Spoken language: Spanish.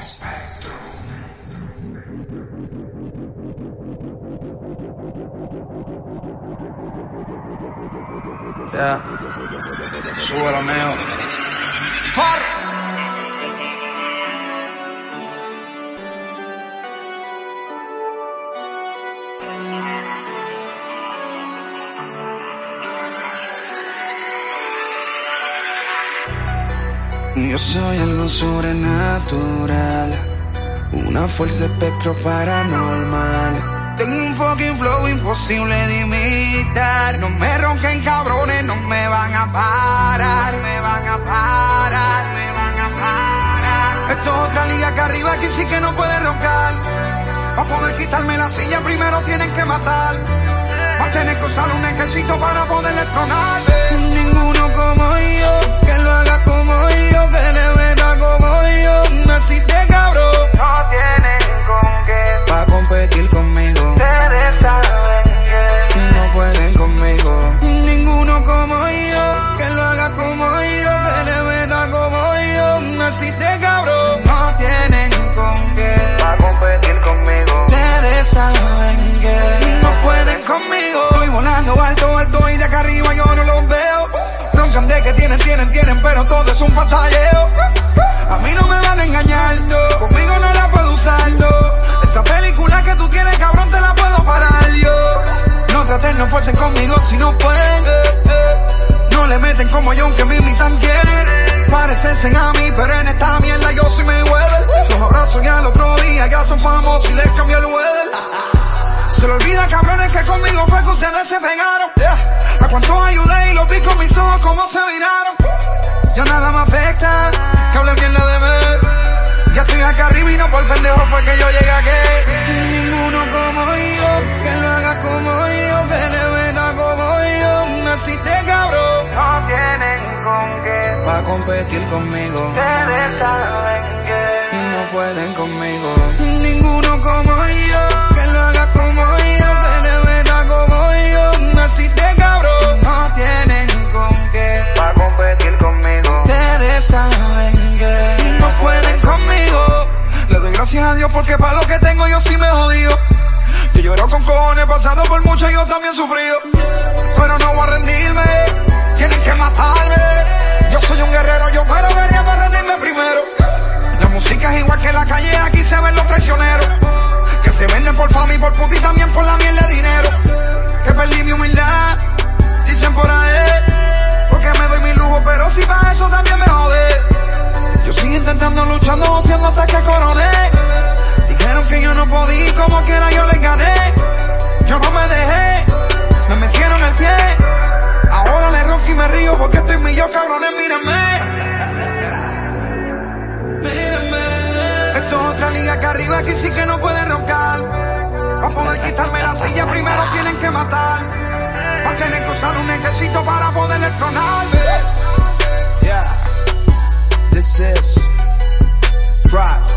Spectrum. Yeah. Su Romeo. Forza! Yo soy algo sobrenatural, una fuerza espectro paranormal. Tengo un fucking flow imposible de imitar. No me ronquen cabrones, no me van a parar, me van a parar, me van a parar. Esto es otra liga que arriba, aquí sí que no puede roncar. Para poder quitarme la silla, primero tienen que matar. Va a tener que usar un ejército para poder tronar. Ninguno como yo, pero todo es un patalleo. A mí no me van a engañar, no. Conmigo no la puedo usar, no. Esa película que tú tienes, cabrón, te la puedo parar yo. No traten, no fuercen conmigo si no pueden. No le meten como yo, aunque me imitan quieren. Parecen a mí, pero en esta mierda yo soy Mayweather. Los abrazos ya al otro día ya son famosos y les cambió el weather. Se le olvida, cabrones, que conmigo fue que ustedes se pegaron. A cuántos ayudé y los vi con mis ojos como se viraron. Ya nada me afecta, que hablen bien de mí. Ya estoy acá arriba y no por pendejo fue que yo llegué aquí. Ninguno como yo, que lo haga como yo, que le meta como yo. Naciste cabrón. No tienen con qué, Pa' competir conmigo, también sufrido. Pero no voy a rendirme, tienen que matarme. Yo soy un guerrero, yo pero queriendo rendirme primero. La música es igual que la calle, aquí se ven los traicioneros. Que se venden por fama y por puta y también por la mierda de dinero. Que perdí mi humildad, dicen por ahí. Porque me doy mi lujo, pero si para eso también me jode. Yo sigo intentando, luchando, haciendo hasta que coroné. Dijeron que yo no podía, como quiera yo les gané. Yo no me dejé, me metieron el pie. Ahora le ronco y me río porque estoy millón, cabrones, mírenme. Mírenme. Esto es otra liga que arriba, aquí sí que no pueden roncar. Para poder quitarme la silla, primero tienen que matar. Va a tener que usar un ejército para poder tronar. Yeah. This is Rock.